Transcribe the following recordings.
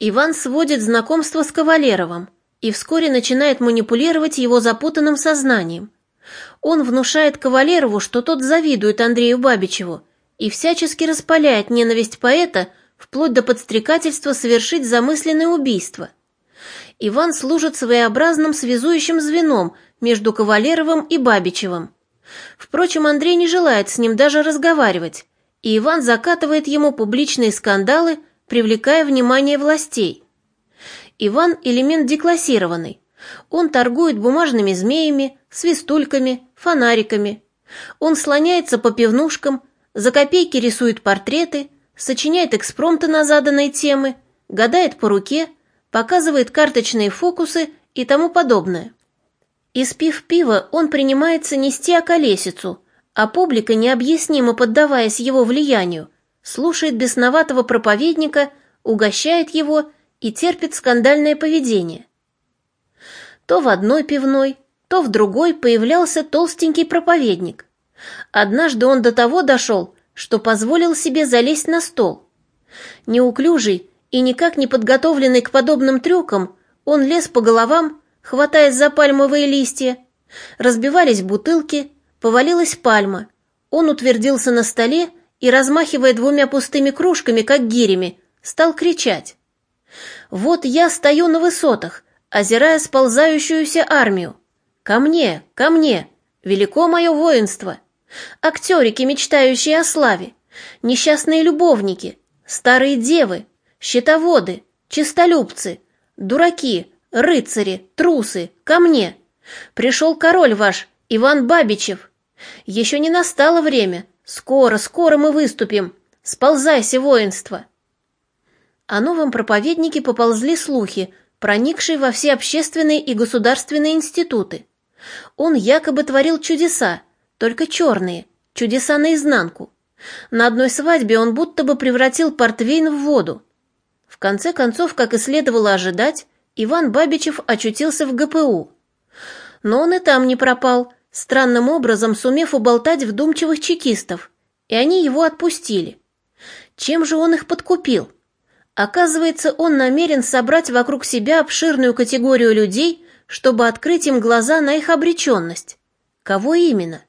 Иван сводит знакомство с Кавалеровым и вскоре начинает манипулировать его запутанным сознанием. Он внушает Кавалерову, что тот завидует Андрею Бабичеву и всячески распаляет ненависть поэта вплоть до подстрекательства совершить замысленное убийство. Иван служит своеобразным связующим звеном между Кавалеровым и Бабичевым. Впрочем, Андрей не желает с ним даже разговаривать, и Иван закатывает ему публичные скандалы, привлекая внимание властей. Иван – элемент деклассированный. Он торгует бумажными змеями, свистульками, фонариками. Он слоняется по пивнушкам, за копейки рисует портреты, сочиняет экспромты на заданные темы, гадает по руке, показывает карточные фокусы и тому подобное. Испив пиво, он принимается нести околесицу, а публика, необъяснимо поддаваясь его влиянию, слушает бесноватого проповедника, угощает его и терпит скандальное поведение. То в одной пивной, то в другой появлялся толстенький проповедник. Однажды он до того дошел, что позволил себе залезть на стол. Неуклюжий и никак не подготовленный к подобным трюкам, он лез по головам, хватаясь за пальмовые листья. Разбивались бутылки, повалилась пальма. Он утвердился на столе и, размахивая двумя пустыми кружками, как гирями, стал кричать. «Вот я стою на высотах, озирая сползающуюся армию. Ко мне, ко мне, велико мое воинство!» актерики, мечтающие о славе, несчастные любовники, старые девы, щитоводы, чистолюбцы, дураки, рыцари, трусы, ко мне. Пришел король ваш, Иван Бабичев. Еще не настало время, скоро, скоро мы выступим. Сползайся, воинство. О новом проповеднике поползли слухи, проникшие во все общественные и государственные институты. Он якобы творил чудеса, только черные, чудеса наизнанку. На одной свадьбе он будто бы превратил портвейн в воду. В конце концов, как и следовало ожидать, Иван Бабичев очутился в ГПУ. Но он и там не пропал, странным образом сумев уболтать вдумчивых чекистов, и они его отпустили. Чем же он их подкупил? Оказывается, он намерен собрать вокруг себя обширную категорию людей, чтобы открыть им глаза на их обреченность. Кого именно?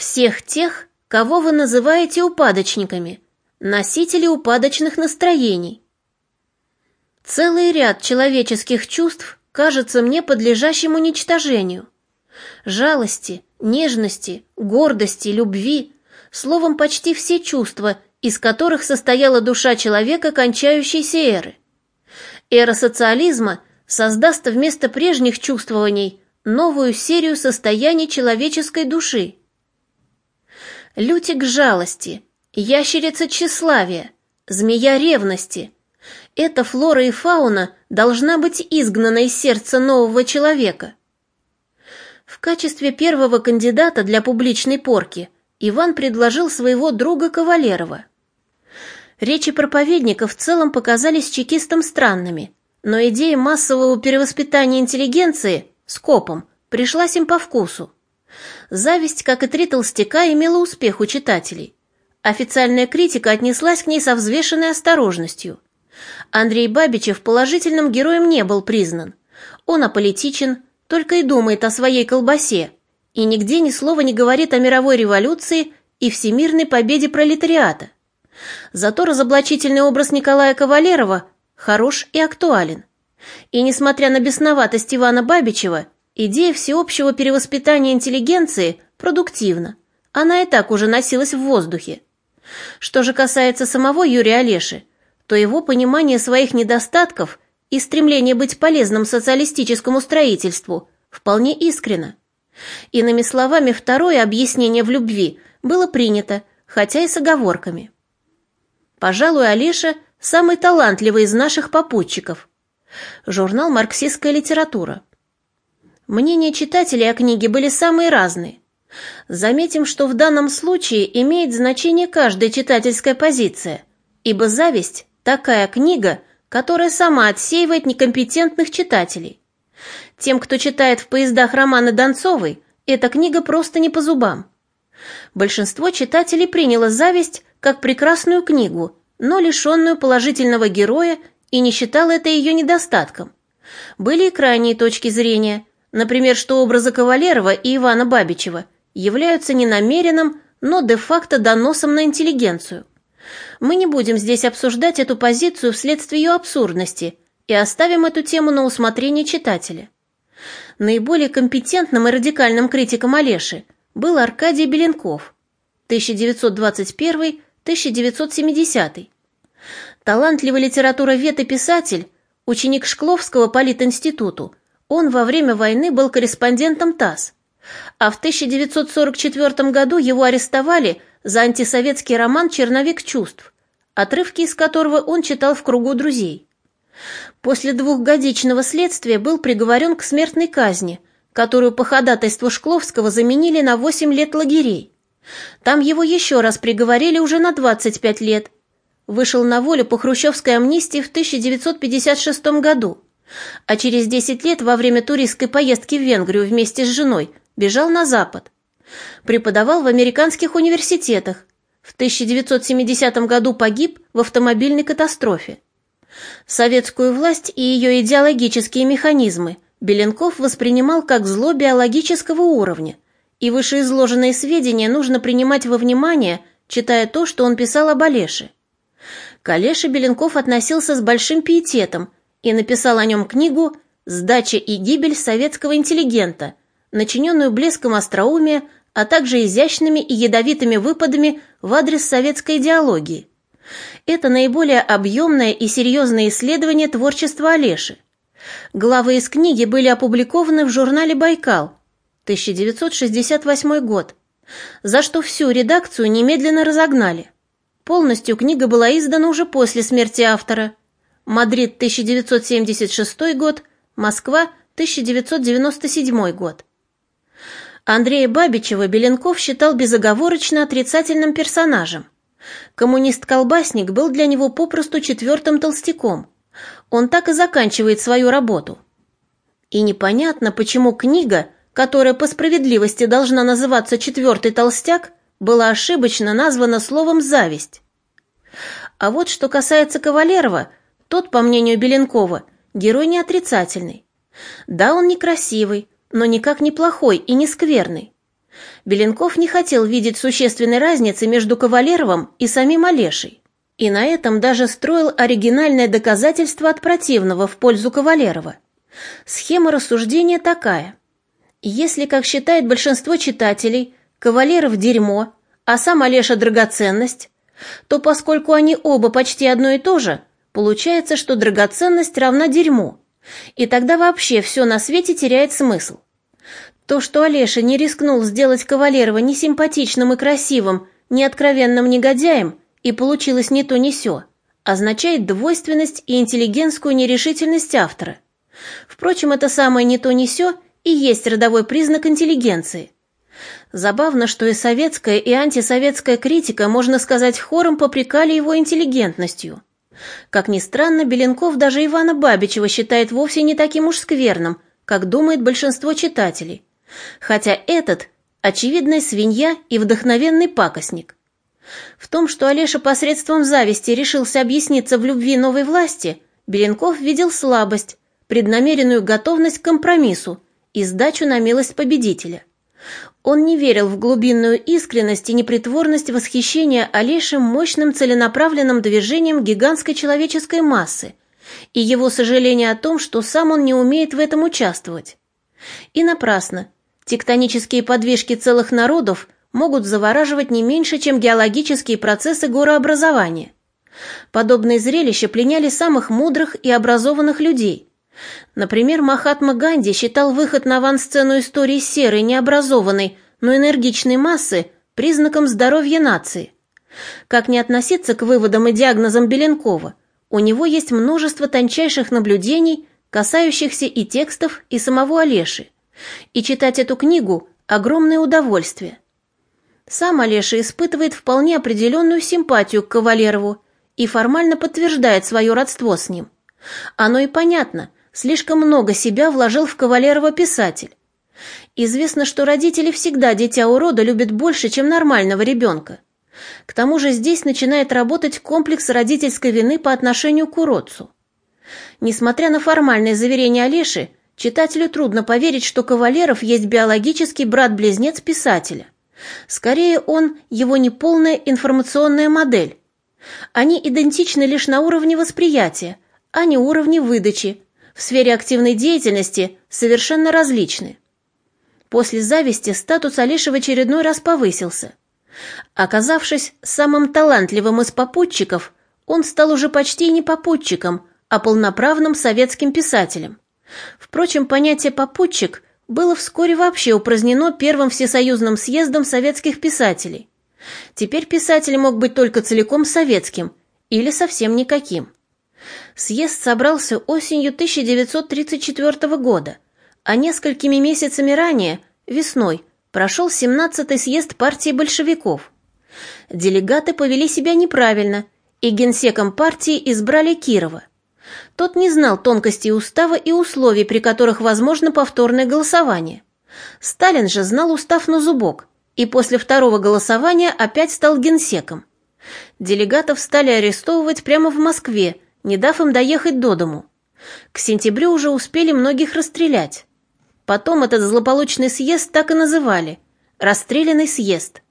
всех тех, кого вы называете упадочниками, носители упадочных настроений. Целый ряд человеческих чувств кажется мне подлежащим уничтожению. Жалости, нежности, гордости, любви, словом, почти все чувства, из которых состояла душа человека кончающейся эры. Эра социализма создаст вместо прежних чувствований новую серию состояний человеческой души – лютик жалости, ящерица тщеславия, змея ревности. Эта флора и фауна должна быть изгнана из сердца нового человека. В качестве первого кандидата для публичной порки Иван предложил своего друга Кавалерова. Речи проповедника в целом показались чекистам странными, но идея массового перевоспитания интеллигенции, скопом, пришлась им по вкусу. Зависть, как и три толстяка, имела успех у читателей. Официальная критика отнеслась к ней со взвешенной осторожностью. Андрей Бабичев положительным героем не был признан. Он аполитичен, только и думает о своей колбасе, и нигде ни слова не говорит о мировой революции и всемирной победе пролетариата. Зато разоблачительный образ Николая Кавалерова хорош и актуален. И несмотря на бесноватость Ивана Бабичева, Идея всеобщего перевоспитания интеллигенции продуктивна. Она и так уже носилась в воздухе. Что же касается самого Юрия Олеши, то его понимание своих недостатков и стремление быть полезным социалистическому строительству вполне искренно. Иными словами, второе объяснение в любви было принято, хотя и с оговорками. Пожалуй, Олеша – самый талантливый из наших попутчиков. Журнал «Марксистская литература». Мнения читателей о книге были самые разные. Заметим, что в данном случае имеет значение каждая читательская позиция, ибо «Зависть» — такая книга, которая сама отсеивает некомпетентных читателей. Тем, кто читает в поездах романы Донцовой, эта книга просто не по зубам. Большинство читателей приняло «Зависть» как прекрасную книгу, но лишенную положительного героя и не считал это ее недостатком. Были и крайние точки зрения, например, что образы Кавалерова и Ивана Бабичева являются не намеренным, но де-факто доносом на интеллигенцию. Мы не будем здесь обсуждать эту позицию вследствие ее абсурдности и оставим эту тему на усмотрение читателя. Наиболее компетентным и радикальным критиком Олеши был Аркадий Беленков, 1921-1970. Талантливый литературовед и писатель, ученик Шкловского политинституту, он во время войны был корреспондентом ТАСС, а в 1944 году его арестовали за антисоветский роман «Черновик чувств», отрывки из которого он читал в кругу друзей. После двухгодичного следствия был приговорен к смертной казни, которую по ходатайству Шкловского заменили на 8 лет лагерей. Там его еще раз приговорили уже на 25 лет. Вышел на волю по хрущевской амнистии в 1956 году, а через 10 лет во время туристской поездки в Венгрию вместе с женой бежал на Запад. Преподавал в американских университетах. В 1970 году погиб в автомобильной катастрофе. Советскую власть и ее идеологические механизмы Беленков воспринимал как зло биологического уровня, и вышеизложенные сведения нужно принимать во внимание, читая то, что он писал об Олеше. К Олеше Беленков относился с большим пиететом и написал о нем книгу «Сдача и гибель советского интеллигента», начиненную блеском остроумия, а также изящными и ядовитыми выпадами в адрес советской идеологии. Это наиболее объемное и серьезное исследование творчества Олеши. Главы из книги были опубликованы в журнале «Байкал» 1968 год, за что всю редакцию немедленно разогнали. Полностью книга была издана уже после смерти автора. Мадрид 1976 год, Москва 1997 год. Андрея Бабичева Белинков считал безоговорочно отрицательным персонажем. Коммунист-колбасник был для него попросту четвертым толстяком. Он так и заканчивает свою работу. И непонятно, почему книга, которая по справедливости должна называться «Четвертый толстяк», была ошибочно названа словом «зависть». А вот что касается Кавалерова, тот, по мнению Беленкова, герой не отрицательный. Да, он некрасивый, но никак не плохой и не скверный. Беленков не хотел видеть существенной разницы между Кавалеровым и самим Олешей. И на этом даже строил оригинальное доказательство от противного в пользу Кавалерова. Схема рассуждения такая. Если, как считает большинство читателей, Кавалеров – дерьмо, а сам Олеша – драгоценность, то поскольку они оба почти одно и то же, получается, что драгоценность равна дерьму, и тогда вообще все на свете теряет смысл. То, что Олеша не рискнул сделать Кавалерова ни симпатичным и красивым, ни откровенным негодяем, и получилось ни то ни сё, означает двойственность и интеллигентскую нерешительность автора. Впрочем, это самое «не то ни сё» и есть родовой признак интеллигенции. Забавно, что и советская, и антисоветская критика, можно сказать, хором попрекали его интеллигентностью. Как ни странно, Беленков даже Ивана Бабичева считает вовсе не таким уж скверным, как думает большинство читателей хотя этот – очевидная свинья и вдохновенный пакостник. В том, что Олеша посредством зависти решился объясниться в любви новой власти, Беленков видел слабость, преднамеренную готовность к компромиссу и сдачу на милость победителя. Он не верил в глубинную искренность и непритворность восхищения Олешем мощным целенаправленным движением гигантской человеческой массы и его сожаление о том, что сам он не умеет в этом участвовать. И напрасно. Тектонические подвижки целых народов могут завораживать не меньше, чем геологические процессы горообразования. Подобные зрелища пленяли самых мудрых и образованных людей. Например, Махатма Ганди считал выход на авансцену истории серой, необразованной, но энергичной массы признаком здоровья нации. Как не относиться к выводам и диагнозам Беленкова, у него есть множество тончайших наблюдений, касающихся и текстов, и самого Олеши – и читать эту книгу – огромное удовольствие. Сам Олеша испытывает вполне определенную симпатию к Кавалерову и формально подтверждает свое родство с ним. Оно и понятно, слишком много себя вложил в Кавалерова писатель. Известно, что родители всегда дитя урода любят больше, чем нормального ребенка. К тому же здесь начинает работать комплекс родительской вины по отношению к уродцу. Несмотря на формальное заверение Олеши, читателю трудно поверить, что Кавалеров есть биологический брат-близнец писателя. Скорее, он его неполная информационная модель. Они идентичны лишь на уровне восприятия, а не уровне выдачи, в сфере активной деятельности совершенно различны. После зависти статус Алиши в очередной раз повысился. Оказавшись самым талантливым из попутчиков, он стал уже почти не попутчиком, а полноправным советским писателем. Впрочем, понятие «попутчик» было вскоре вообще упразднено Первым Всесоюзным съездом советских писателей. Теперь писатель мог быть только целиком советским или совсем никаким. Съезд собрался осенью 1934 года, а несколькими месяцами ранее, весной, прошел 17-й съезд партии большевиков. Делегаты повели себя неправильно, и генсеком партии избрали Кирова. Тот не знал тонкостей устава и условий, при которых возможно повторное голосование. Сталин же знал устав на зубок, и после второго голосования опять стал генсеком. Делегатов стали арестовывать прямо в Москве, не дав им доехать до дому. К сентябрю уже успели многих расстрелять. Потом этот злополучный съезд так и называли – «расстрелянный съезд».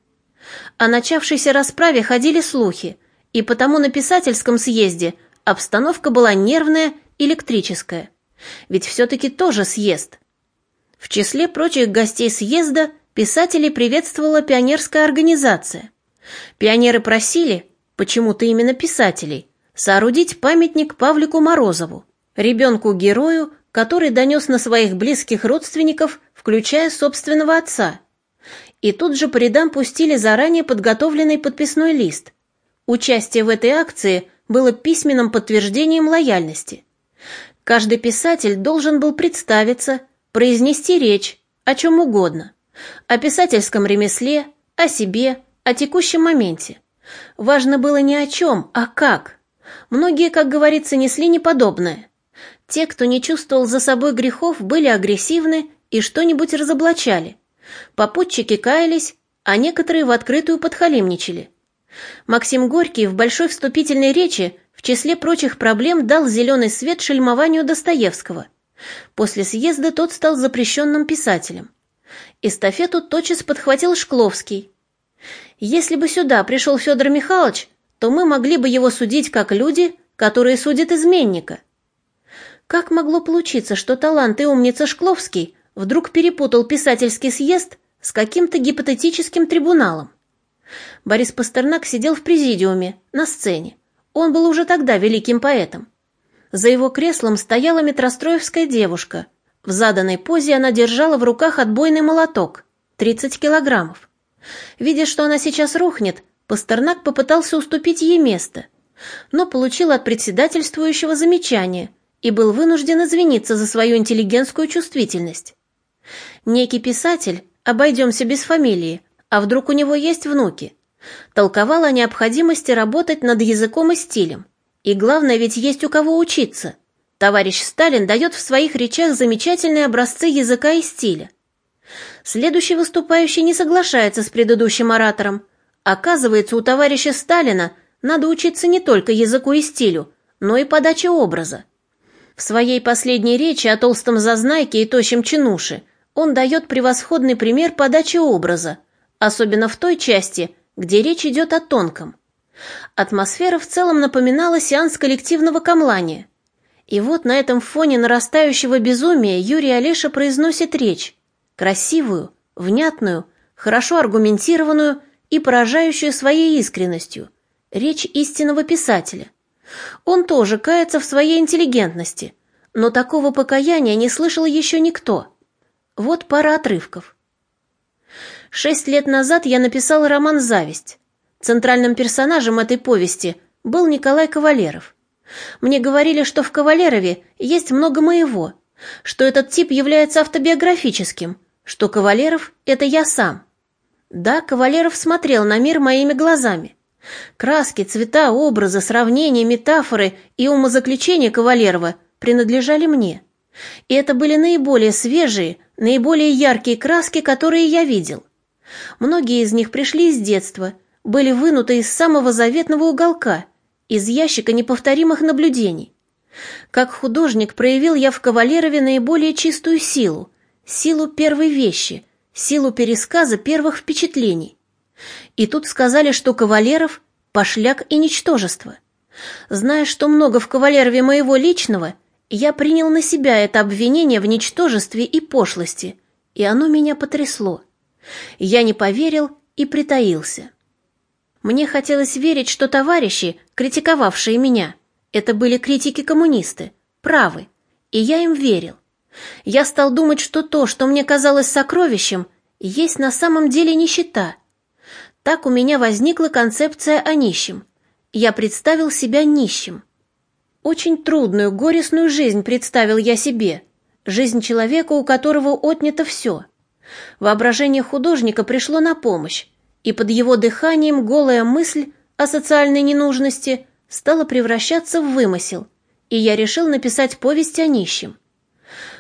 О начавшейся расправе ходили слухи, и потому на писательском съезде обстановка была нервная, электрическая. Ведь все-таки тоже съезд. В числе прочих гостей съезда писателей приветствовала пионерская организация. Пионеры просили, почему-то именно писателей, соорудить памятник Павлику Морозову, ребенку-герою, который донес на своих близких родственников, включая собственного отца. И тут же по рядам пустили заранее подготовленный подписной лист. Участие в этой акции было письменным подтверждением лояльности. Каждый писатель должен был представиться, произнести речь, о чем угодно. О писательском ремесле, о себе, о текущем моменте. Важно было не о чем, а как – Многие, как говорится, несли неподобное. Те, кто не чувствовал за собой грехов, были агрессивны и что-нибудь разоблачали. Попутчики каялись, а некоторые в открытую подхалимничали. Максим Горький в большой вступительной речи в числе прочих проблем дал зеленый свет шельмованию Достоевского. После съезда тот стал запрещенным писателем. Эстафету тотчас подхватил Шкловский. Если бы сюда пришел Федор Михайлович, то мы могли бы его судить как люди, которые судят изменника. Как могло получиться, что талант и умница Шкловский вдруг перепутал писательский съезд с каким-то гипотетическим трибуналом? Борис Пастернак сидел в президиуме, на сцене. Он был уже тогда великим поэтом. За его креслом стояла метростроевская девушка. В заданной позе она держала в руках отбойный молоток, 30 килограммов. Видя, что она сейчас рухнет, Пастернак попытался уступить ей место, но получил от председательствующего замечание и был вынужден извиниться за свою интеллигентскую чувствительность. Некий писатель, обойдемся без фамилии, а вдруг у него есть внуки, толковал о необходимости работать над языком и стилем. И главное, ведь есть у кого учиться. Товарищ Сталин дает в своих речах замечательные образцы языка и стиля. Следующий выступающий не соглашается с предыдущим оратором, Оказывается, у товарища Сталина надо учиться не только языку и стилю, но и подаче образа. В своей последней речи о толстом зазнайке и тощем чинуше он дает превосходный пример подачи образа, особенно в той части, где речь идет о тонком. Атмосфера в целом напоминала сеанс коллективного камлания. И вот на этом фоне нарастающего безумия Юрий Олеша произносит речь, красивую, внятную, хорошо аргументированную и поражающую своей искренностью, речь истинного писателя. Он тоже кается в своей интеллигентности, но такого покаяния не слышал еще никто. Вот пара отрывков. Шесть лет назад я написал роман «Зависть». Центральным персонажем этой повести был Николай Кавалеров. Мне говорили, что в Кавалерове есть много моего, что этот тип является автобиографическим, что Кавалеров — это я сам. Да, Кавалеров смотрел на мир моими глазами. Краски, цвета, образы, сравнения, метафоры и умозаключения Кавалерова принадлежали мне. И это были наиболее свежие, наиболее яркие краски, которые я видел. Многие из них пришли из детства, были вынуты из самого заветного уголка, из ящика неповторимых наблюдений. Как художник проявил я в Кавалерове наиболее чистую силу, силу первой вещи, силу пересказа первых впечатлений. И тут сказали, что Кавалеров — пошляк и ничтожество. Зная, что много в Кавалерове моего личного, я принял на себя это обвинение в ничтожестве и пошлости, и оно меня потрясло. Я не поверил и притаился. Мне хотелось верить, что товарищи, критиковавшие меня, это были критики-коммунисты, правы, и я им верил. Я стал думать, что то, что мне казалось сокровищем, есть на самом деле нищета. Так у меня возникла концепция о нищем. Я представил себя нищим. Очень трудную, горестную жизнь представил я себе. Жизнь человека, у которого отнято все. Воображение художника пришло на помощь, и под его дыханием голая мысль о социальной ненужности стала превращаться в вымысел, и я решил написать повесть о нищем.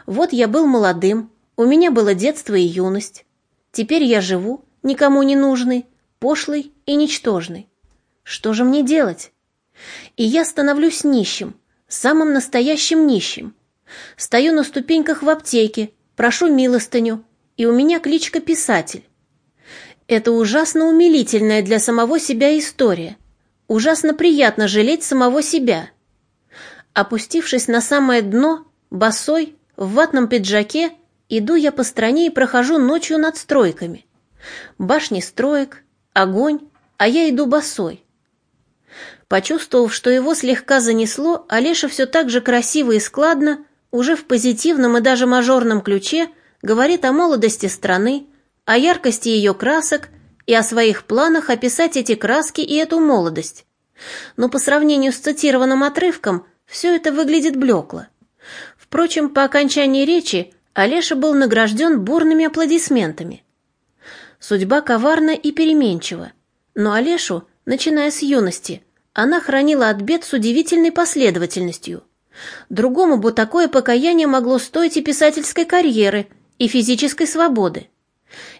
Вот я был молодым, у меня было детство и юность. Теперь я живу, никому не нужный, пошлый и ничтожный. Что же мне делать? И я становлюсь нищим, самым настоящим нищим. Стою на ступеньках в аптеке, прошу милостыню, и у меня кличка «Писатель». Это ужасно умилительная для самого себя история. Ужасно приятно жалеть самого себя. Опустившись на самое дно, босой, в ватном пиджаке, иду я по стране и прохожу ночью над стройками. Башни строек, огонь, а я иду босой. Почувствовав, что его слегка занесло, Олеша все так же красиво и складно, уже в позитивном и даже мажорном ключе, говорит о молодости страны, о яркости ее красок и о своих планах описать эти краски и эту молодость. Но по сравнению с цитированным отрывком все это выглядит блекло. Впрочем, по окончании речи Олеша был награжден бурными аплодисментами. Судьба коварна и переменчива, но Олешу, начиная с юности, она хранила от бед с удивительной последовательностью. Другому бы такое покаяние могло стоить и писательской карьеры, и физической свободы.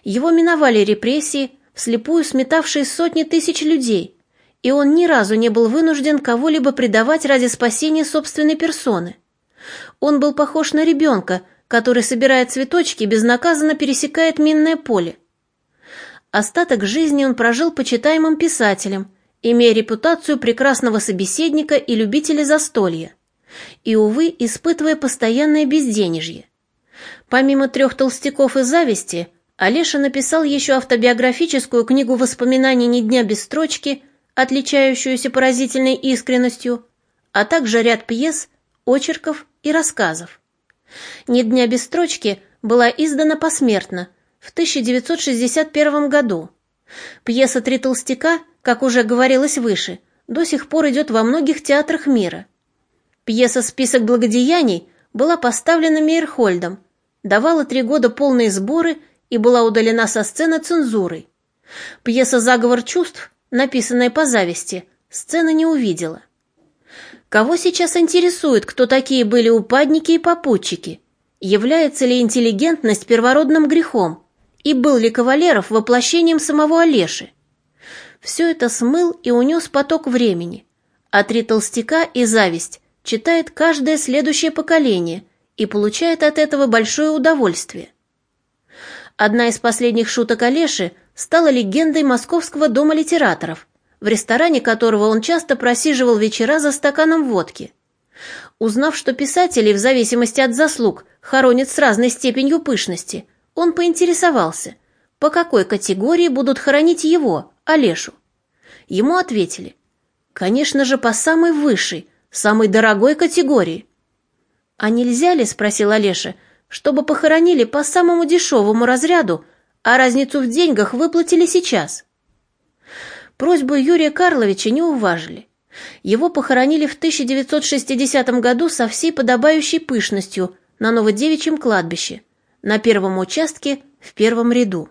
Его миновали репрессии, вслепую сметавшие сотни тысяч людей, и он ни разу не был вынужден кого-либо предавать ради спасения собственной персоны. Он был похож на ребенка, который, собирая цветочки, безнаказанно пересекает минное поле. Остаток жизни он прожил почитаемым писателем, имея репутацию прекрасного собеседника и любителя застолья, и, увы, испытывая постоянное безденежье. Помимо трех толстяков и зависти, Олеша написал еще автобиографическую книгу воспоминаний «Ни дня без строчки», отличающуюся поразительной искренностью, а также ряд пьес, очерков и рассказов. «Ни дня без строчки» была издана посмертно в 1961 году. Пьеса «Три толстяка», как уже говорилось выше, до сих пор идет во многих театрах мира. Пьеса «Список благодеяний» была поставлена Мейерхольдом, давала три года полные сборы и была удалена со сцены цензурой. Пьеса «Заговор чувств», написанная по зависти, сцены не увидела. Кого сейчас интересует, кто такие были упадники и попутчики? Является ли интеллигентность первородным грехом? И был ли Кавалеров воплощением самого Олеши? Все это смыл и унес поток времени, а три толстяка и зависть читает каждое следующее поколение и получает от этого большое удовольствие. Одна из последних шуток Олеши стала легендой Московского дома литераторов, в ресторане которого он часто просиживал вечера за стаканом водки. Узнав, что писателей в зависимости от заслуг хоронят с разной степенью пышности, он поинтересовался, по какой категории будут хоронить его, Олешу. Ему ответили, конечно же, по самой высшей, самой дорогой категории. «А нельзя ли, — спросил Олеша, — чтобы похоронили по самому дешевому разряду, а разницу в деньгах выплатили сейчас. Просьбу Юрия Карловича не уважили. Его похоронили в 1960 году со всей подобающей пышностью на Новодевичьем кладбище, на первом участке в первом ряду.